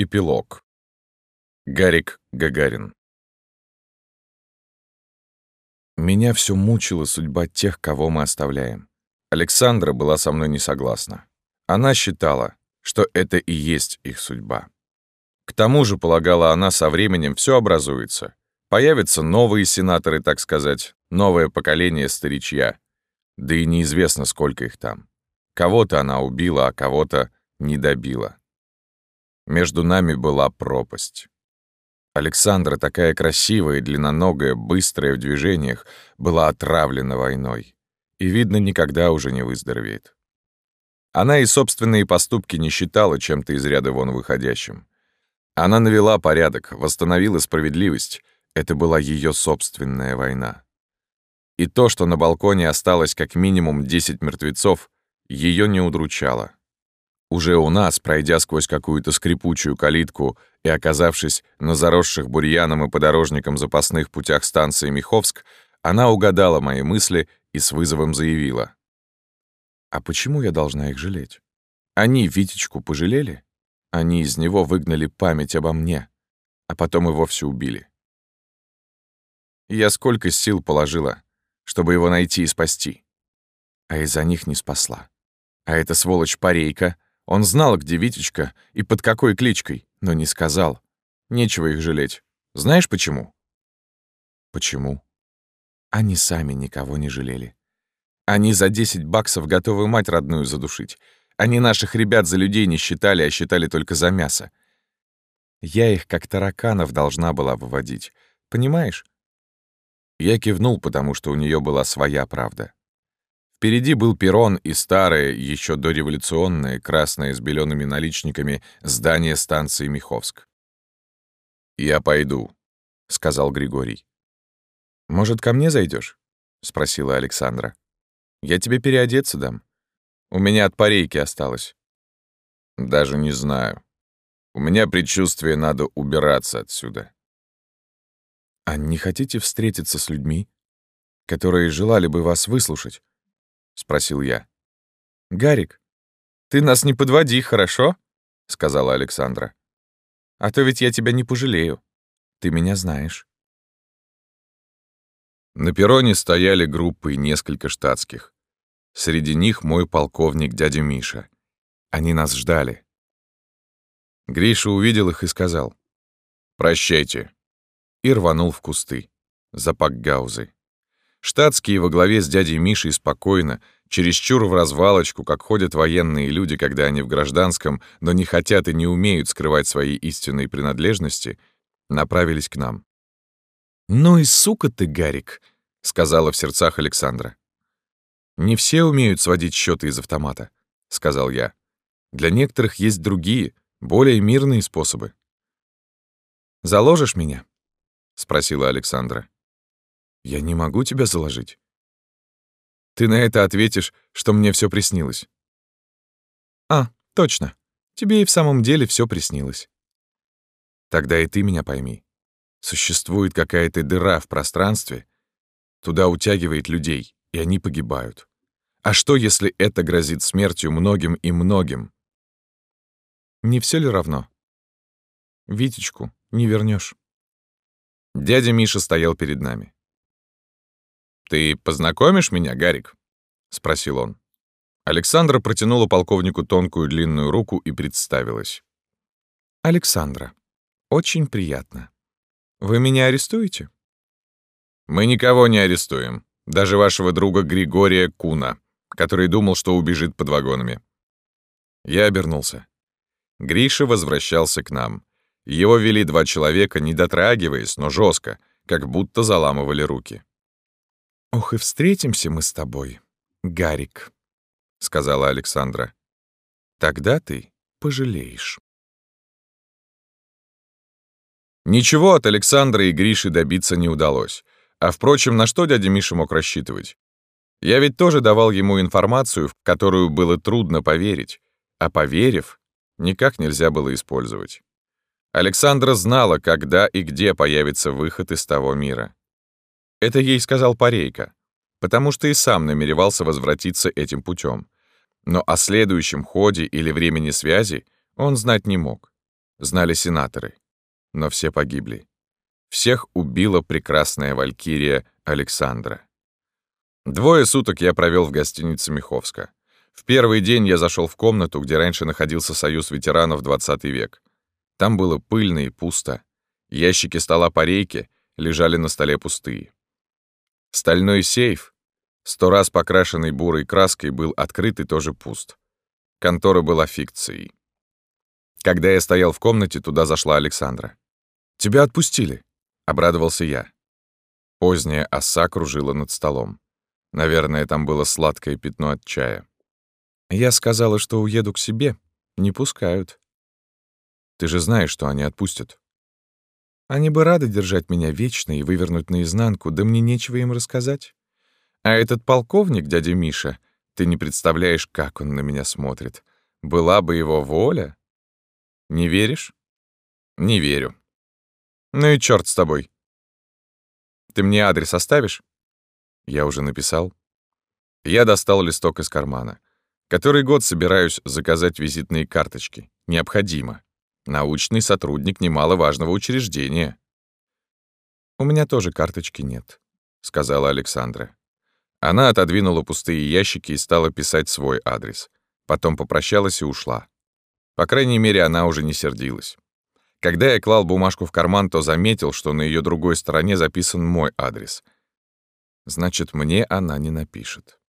Эпилог. Гарик Гагарин. Меня все мучила судьба тех, кого мы оставляем. Александра была со мной не согласна. Она считала, что это и есть их судьба. К тому же, полагала она, со временем все образуется. Появятся новые сенаторы, так сказать, новое поколение старичья. Да и неизвестно, сколько их там. Кого-то она убила, а кого-то не добила. Между нами была пропасть. Александра, такая красивая, длинноногая, быстрая в движениях, была отравлена войной. И, видно, никогда уже не выздоровеет. Она и собственные поступки не считала чем-то из ряда вон выходящим. Она навела порядок, восстановила справедливость. Это была ее собственная война. И то, что на балконе осталось как минимум 10 мертвецов, ее не удручало. Уже у нас, пройдя сквозь какую-то скрипучую калитку и оказавшись на заросших бурьяном и подорожником запасных путях станции Миховск, она угадала мои мысли и с вызовом заявила. «А почему я должна их жалеть? Они Витечку пожалели? Они из него выгнали память обо мне, а потом и вовсе убили. Я сколько сил положила, чтобы его найти и спасти, а из-за них не спасла. А эта сволочь Парейка — он знал, где Витечка и под какой кличкой, но не сказал. Нечего их жалеть. Знаешь почему? Почему? Они сами никого не жалели. Они за 10 баксов готовы мать родную задушить. Они наших ребят за людей не считали, а считали только за мясо. Я их как тараканов должна была выводить. Понимаешь? Я кивнул, потому что у нее была своя правда. Впереди был перрон и старое, еще дореволюционное, красное с белеными наличниками здание станции Миховск. «Я пойду», — сказал Григорий. «Может, ко мне зайдешь? спросила Александра. «Я тебе переодеться дам. У меня от парейки осталось». «Даже не знаю. У меня предчувствие, надо убираться отсюда». «А не хотите встретиться с людьми, которые желали бы вас выслушать?» — спросил я. «Гарик, ты нас не подводи, хорошо?» — сказала Александра. «А то ведь я тебя не пожалею. Ты меня знаешь». На перроне стояли группы несколько штатских. Среди них мой полковник дядя Миша. Они нас ждали. Гриша увидел их и сказал «Прощайте» и рванул в кусты, за пакгаузы. Штатские во главе с дядей Мишей спокойно, чересчур в развалочку, как ходят военные люди, когда они в гражданском, но не хотят и не умеют скрывать свои истинные принадлежности, направились к нам. «Ну и сука ты, Гарик!» — сказала в сердцах Александра. «Не все умеют сводить счеты из автомата», — сказал я. «Для некоторых есть другие, более мирные способы». «Заложишь меня?» — спросила Александра. Я не могу тебя заложить. Ты на это ответишь, что мне все приснилось. А, точно. Тебе и в самом деле все приснилось. Тогда и ты меня пойми. Существует какая-то дыра в пространстве, туда утягивает людей, и они погибают. А что, если это грозит смертью многим и многим? Не все ли равно? Витечку не вернешь. Дядя Миша стоял перед нами. «Ты познакомишь меня, Гарик?» — спросил он. Александра протянула полковнику тонкую длинную руку и представилась. «Александра, очень приятно. Вы меня арестуете?» «Мы никого не арестуем, даже вашего друга Григория Куна, который думал, что убежит под вагонами». Я обернулся. Гриша возвращался к нам. Его вели два человека, не дотрагиваясь, но жестко, как будто заламывали руки. «Ох, и встретимся мы с тобой, Гарик», — сказала Александра. «Тогда ты пожалеешь». Ничего от Александра и Гриши добиться не удалось. А впрочем, на что дядя Миша мог рассчитывать? Я ведь тоже давал ему информацию, в которую было трудно поверить, а поверив, никак нельзя было использовать. Александра знала, когда и где появится выход из того мира. Это ей сказал Парейка, потому что и сам намеревался возвратиться этим путем. Но о следующем ходе или времени связи он знать не мог. знали сенаторы. Но все погибли. Всех убила прекрасная валькирия Александра. Двое суток я провел в гостинице Миховска. В первый день я зашел в комнату, где раньше находился Союз ветеранов 20 век. Там было пыльно и пусто. Ящики стола по рейке лежали на столе пустые. Стальной сейф, сто раз покрашенный бурой краской, был открыт и тоже пуст. Контора была фикцией. Когда я стоял в комнате, туда зашла Александра. «Тебя отпустили», — обрадовался я. Поздняя оса кружила над столом. Наверное, там было сладкое пятно от чая. Я сказала, что уеду к себе. Не пускают. Ты же знаешь, что они отпустят. Они бы рады держать меня вечно и вывернуть наизнанку, да мне нечего им рассказать. А этот полковник, дядя Миша, ты не представляешь, как он на меня смотрит. Была бы его воля. Не веришь? Не верю. Ну и черт с тобой. Ты мне адрес оставишь? Я уже написал. Я достал листок из кармана. Который год собираюсь заказать визитные карточки. Необходимо. Научный сотрудник немаловажного учреждения. «У меня тоже карточки нет», — сказала Александра. Она отодвинула пустые ящики и стала писать свой адрес. Потом попрощалась и ушла. По крайней мере, она уже не сердилась. Когда я клал бумажку в карман, то заметил, что на ее другой стороне записан мой адрес. Значит, мне она не напишет.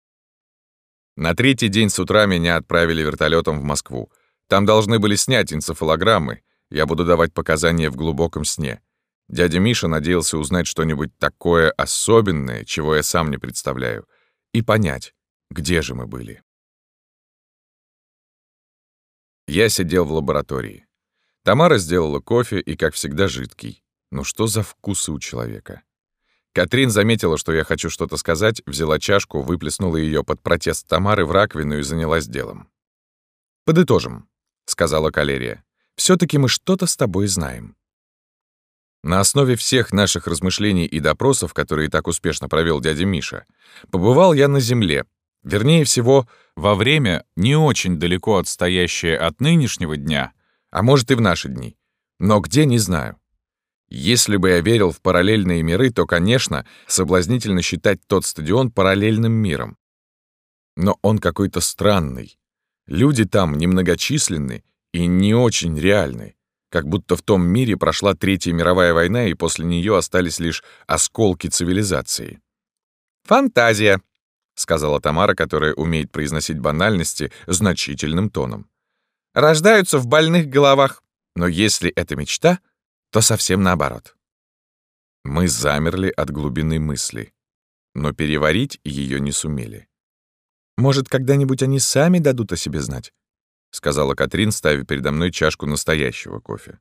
На третий день с утра меня отправили вертолетом в Москву. Там должны были снять энцефалограммы. Я буду давать показания в глубоком сне. Дядя Миша надеялся узнать что-нибудь такое особенное, чего я сам не представляю, и понять, где же мы были. Я сидел в лаборатории. Тамара сделала кофе и, как всегда, жидкий. Ну что за вкусы у человека? Катрин заметила, что я хочу что-то сказать, взяла чашку, выплеснула ее под протест Тамары в раковину и занялась делом. Подытожим сказала Калерия. все таки мы что-то с тобой знаем». На основе всех наших размышлений и допросов, которые так успешно провел дядя Миша, побывал я на Земле, вернее всего, во время, не очень далеко отстоящее от нынешнего дня, а может и в наши дни. Но где, не знаю. Если бы я верил в параллельные миры, то, конечно, соблазнительно считать тот стадион параллельным миром. Но он какой-то странный, Люди там немногочисленны и не очень реальны, как будто в том мире прошла Третья мировая война, и после нее остались лишь осколки цивилизации. «Фантазия», — сказала Тамара, которая умеет произносить банальности значительным тоном. «Рождаются в больных головах, но если это мечта, то совсем наоборот». Мы замерли от глубины мысли, но переварить ее не сумели. Может, когда-нибудь они сами дадут о себе знать?» — сказала Катрин, ставя передо мной чашку настоящего кофе.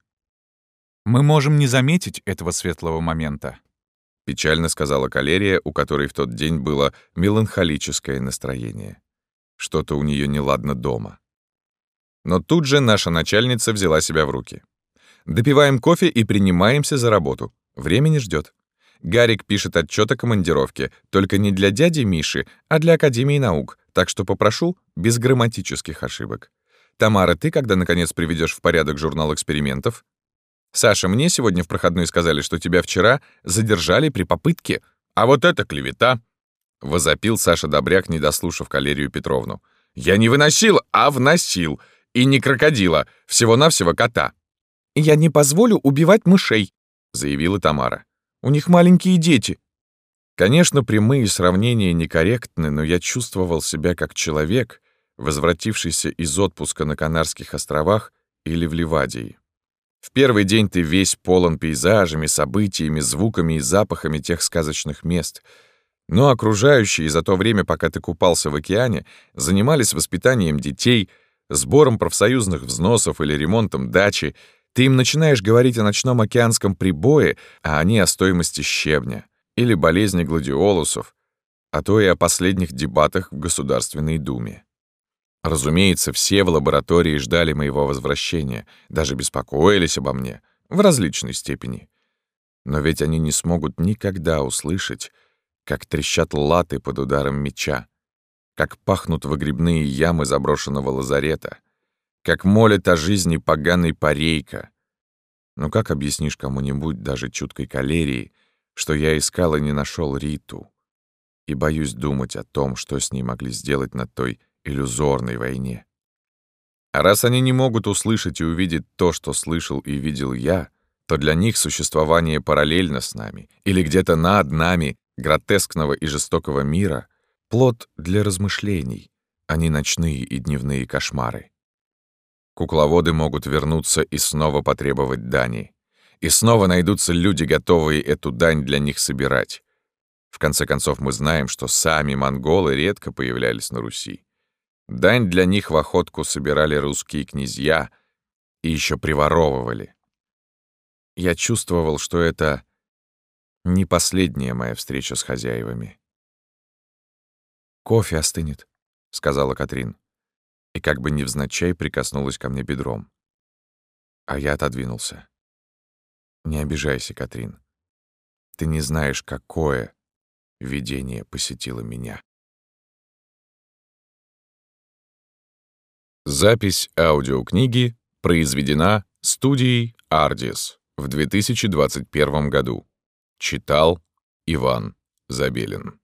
«Мы можем не заметить этого светлого момента», — печально сказала Калерия, у которой в тот день было меланхолическое настроение. Что-то у нее неладно дома. Но тут же наша начальница взяла себя в руки. «Допиваем кофе и принимаемся за работу. Время не ждет. Гарик пишет отчет о командировке, только не для дяди Миши, а для Академии наук, так что попрошу без грамматических ошибок. Тамара, ты когда, наконец, приведешь в порядок журнал экспериментов? Саша, мне сегодня в проходной сказали, что тебя вчера задержали при попытке. А вот это клевета!» Возопил Саша Добряк, не дослушав Калерию Петровну. «Я не выносил, а вносил. И не крокодила, всего-навсего кота». «Я не позволю убивать мышей», — заявила Тамара. У них маленькие дети». Конечно, прямые сравнения некорректны, но я чувствовал себя как человек, возвратившийся из отпуска на Канарских островах или в Ливадии. В первый день ты весь полон пейзажами, событиями, звуками и запахами тех сказочных мест. Но окружающие за то время, пока ты купался в океане, занимались воспитанием детей, сбором профсоюзных взносов или ремонтом дачи, ты им начинаешь говорить о ночном океанском прибое, а они о стоимости щебня или болезни гладиолусов, а то и о последних дебатах в Государственной Думе. Разумеется, все в лаборатории ждали моего возвращения, даже беспокоились обо мне в различной степени. Но ведь они не смогут никогда услышать, как трещат латы под ударом меча, как пахнут выгребные ямы заброшенного лазарета — как молит о жизни поганый парейка, Но как объяснишь кому-нибудь, даже чуткой калерии, что я искал и не нашел Риту? И боюсь думать о том, что с ней могли сделать на той иллюзорной войне. А раз они не могут услышать и увидеть то, что слышал и видел я, то для них существование параллельно с нами или где-то над нами гротескного и жестокого мира — плод для размышлений, а не ночные и дневные кошмары. Кукловоды могут вернуться и снова потребовать дани. И снова найдутся люди, готовые эту дань для них собирать. В конце концов, мы знаем, что сами монголы редко появлялись на Руси. Дань для них в охотку собирали русские князья и еще приворовывали. Я чувствовал, что это не последняя моя встреча с хозяевами. «Кофе остынет», — сказала Катрин и как бы невзначай прикоснулась ко мне бедром. А я отодвинулся. «Не обижайся, Катрин. Ты не знаешь, какое видение посетило меня». Запись аудиокниги произведена студией «Ардис» в 2021 году. Читал Иван Забелин.